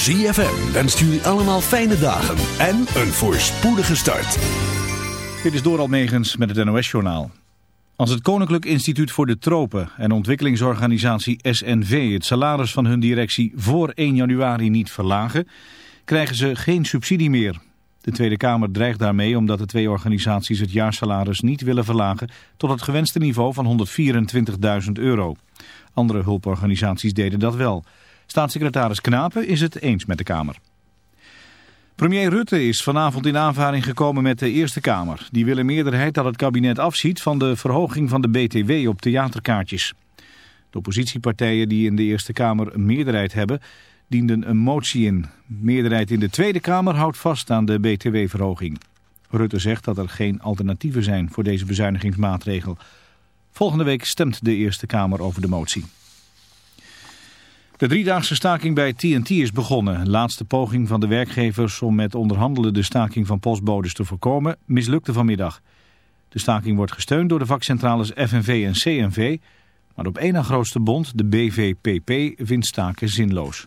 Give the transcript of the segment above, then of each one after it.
ZFM wenst jullie allemaal fijne dagen en een voorspoedige start. Dit is Doral Megens met het NOS-journaal. Als het Koninklijk Instituut voor de Tropen en ontwikkelingsorganisatie SNV het salaris van hun directie voor 1 januari niet verlagen, krijgen ze geen subsidie meer. De Tweede Kamer dreigt daarmee omdat de twee organisaties het jaarsalaris niet willen verlagen tot het gewenste niveau van 124.000 euro. Andere hulporganisaties deden dat wel. Staatssecretaris Knapen is het eens met de Kamer. Premier Rutte is vanavond in aanvaring gekomen met de Eerste Kamer. Die wil een meerderheid dat het kabinet afziet van de verhoging van de BTW op theaterkaartjes. De oppositiepartijen die in de Eerste Kamer een meerderheid hebben, dienden een motie in. meerderheid in de Tweede Kamer houdt vast aan de BTW-verhoging. Rutte zegt dat er geen alternatieven zijn voor deze bezuinigingsmaatregel. Volgende week stemt de Eerste Kamer over de motie. De driedaagse staking bij TNT is begonnen. Laatste poging van de werkgevers om met onderhandelen de staking van postbodes te voorkomen mislukte vanmiddag. De staking wordt gesteund door de vakcentrales FNV en CNV, maar op één na grootste bond, de BVPP, vindt staken zinloos.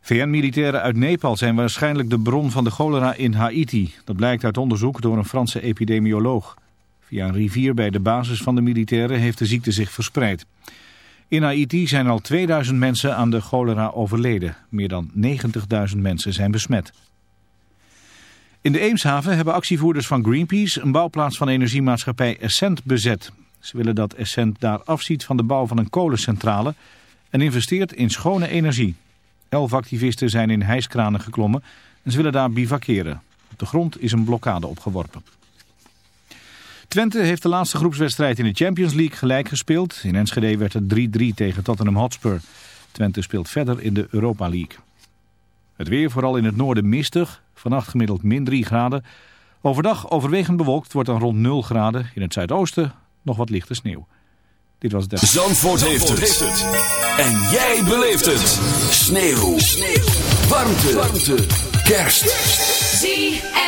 VN-militairen uit Nepal zijn waarschijnlijk de bron van de cholera in Haiti. Dat blijkt uit onderzoek door een Franse epidemioloog. Via een rivier bij de basis van de militairen heeft de ziekte zich verspreid. In Haiti zijn al 2000 mensen aan de cholera overleden. Meer dan 90.000 mensen zijn besmet. In de Eemshaven hebben actievoerders van Greenpeace een bouwplaats van energiemaatschappij Essent bezet. Ze willen dat Essent daar afziet van de bouw van een kolencentrale en investeert in schone energie. Elf activisten zijn in hijskranen geklommen en ze willen daar bivakeren. Op de grond is een blokkade opgeworpen. Twente heeft de laatste groepswedstrijd in de Champions League gelijk gespeeld. In Enschede werd het 3-3 tegen Tottenham Hotspur. Twente speelt verder in de Europa League. Het weer vooral in het noorden mistig. Vannacht gemiddeld min 3 graden. Overdag overwegend bewolkt wordt dan rond 0 graden. In het zuidoosten nog wat lichte sneeuw. Dit was het. Zandvoort, heeft, het. En jij beleeft het. Sneeuw. sneeuw. Warmte. Warmte. Kerst. ZFM.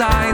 sign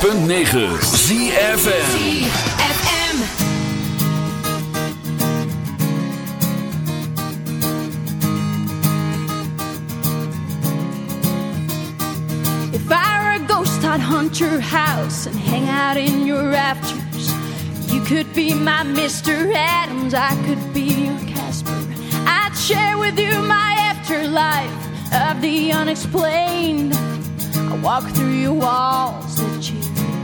106.9 if I'd hunt your house and hang out in your rafters. You could be my Mr. Adams, I could be your Casper. I'd share with you my afterlife of the unexplained. I walk through your walls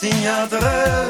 простыня трев.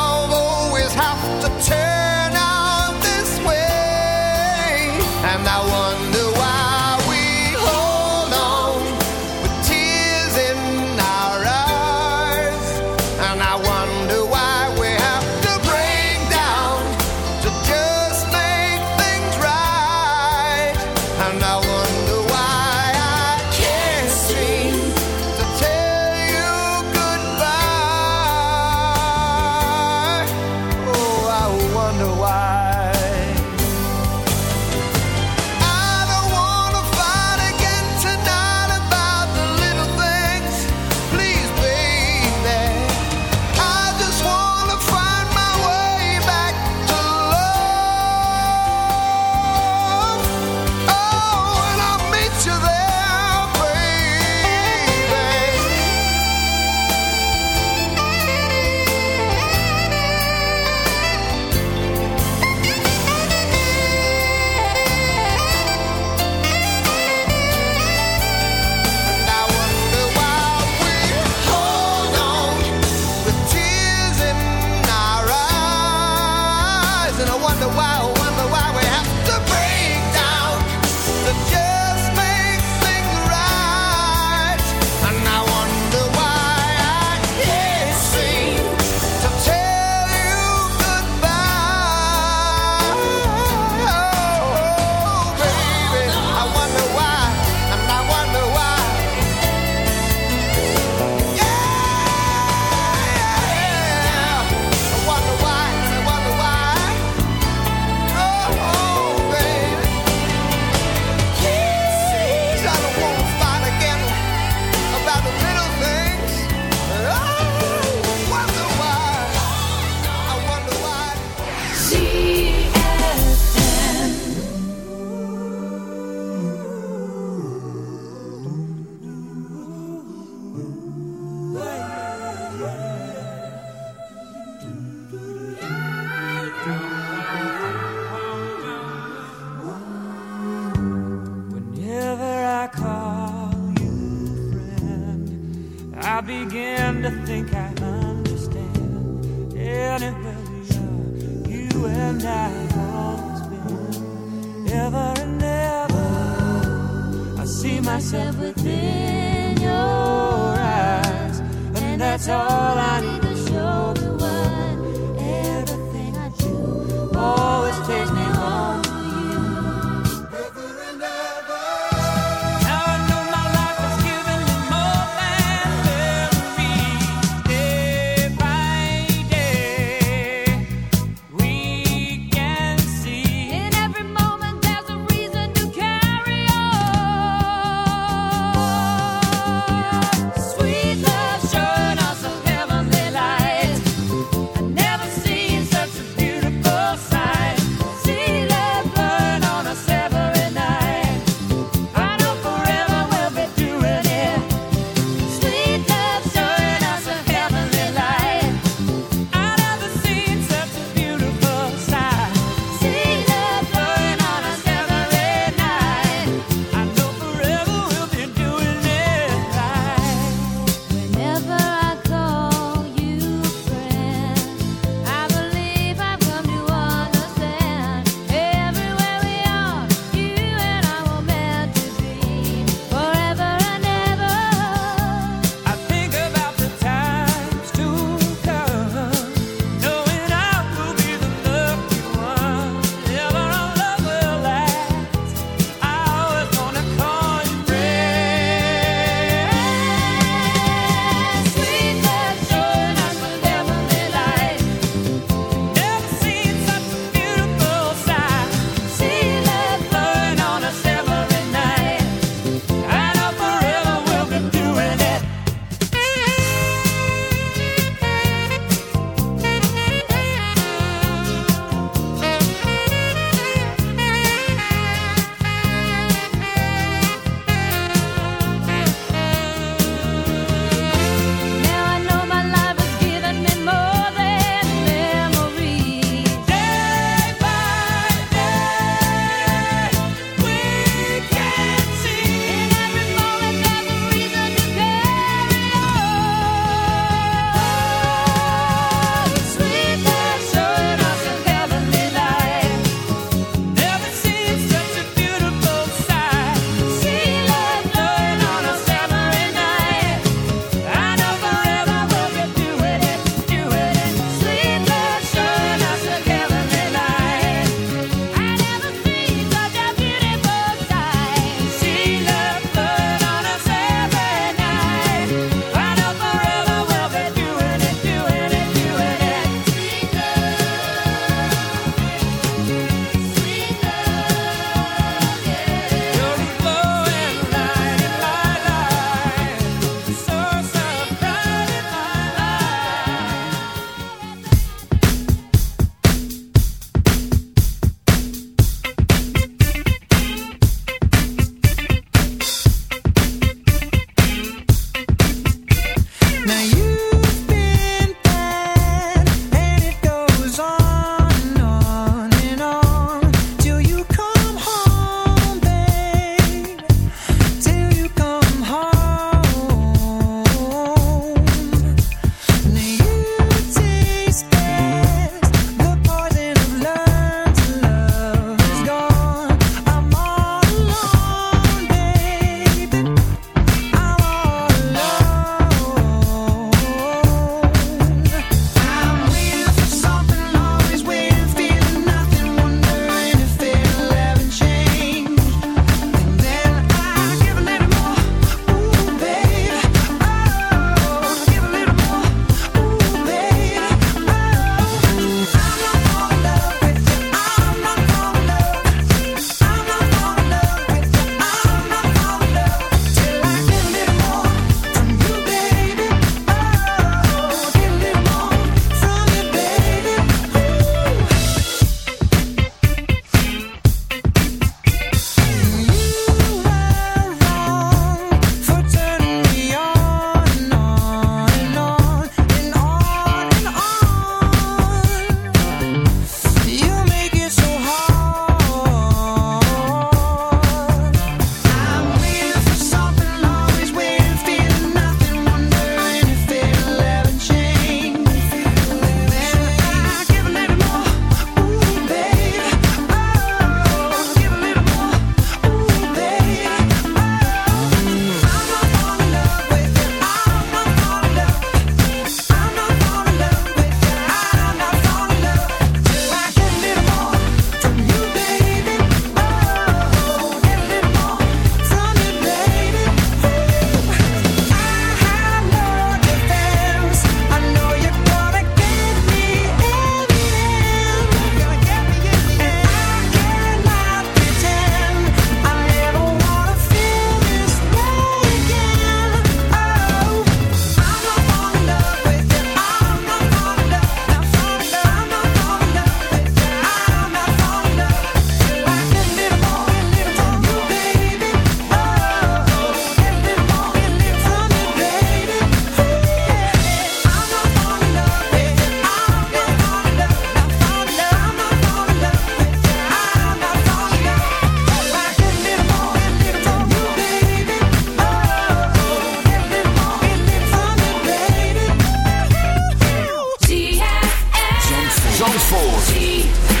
Zie